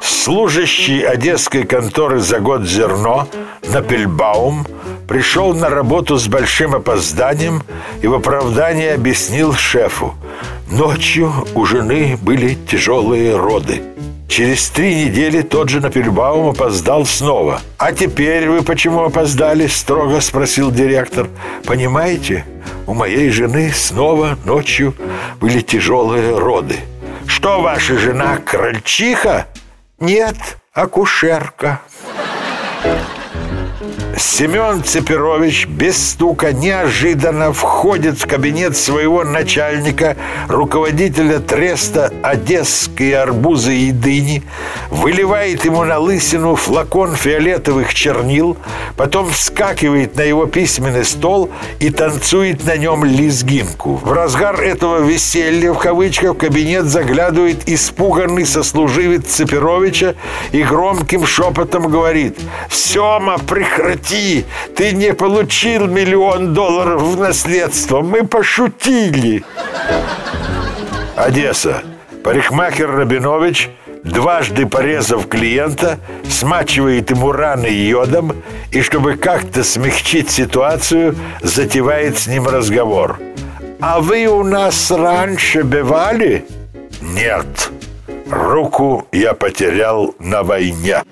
Служащий одесской конторы за год зерно Напельбаум пришел на работу с большим опозданием и в оправдании объяснил шефу. Ночью у жены были тяжелые роды. Через три недели тот же Напельбаум опоздал снова. «А теперь вы почему опоздали?» – строго спросил директор. «Понимаете, у моей жены снова ночью были тяжелые роды». «Что ваша жена, крольчиха?» «Нет, акушерка». Семен Цепирович без стука неожиданно входит в кабинет своего начальника, руководителя треста «Одесские арбузы и дыни», выливает ему на лысину флакон фиолетовых чернил, потом вскакивает на его письменный стол и танцует на нем лезгинку. В разгар этого «веселья» в кавычках в кабинет заглядывает испуганный сослуживец Цепировича и громким шепотом говорит «Сема, прекрати!» Прекрати! Ты не получил миллион долларов в наследство. Мы пошутили. Одесса. Парикмахер Рабинович, дважды порезав клиента, смачивает ему раны йодом и, чтобы как-то смягчить ситуацию, затевает с ним разговор. «А вы у нас раньше бывали?» «Нет. Руку я потерял на войне».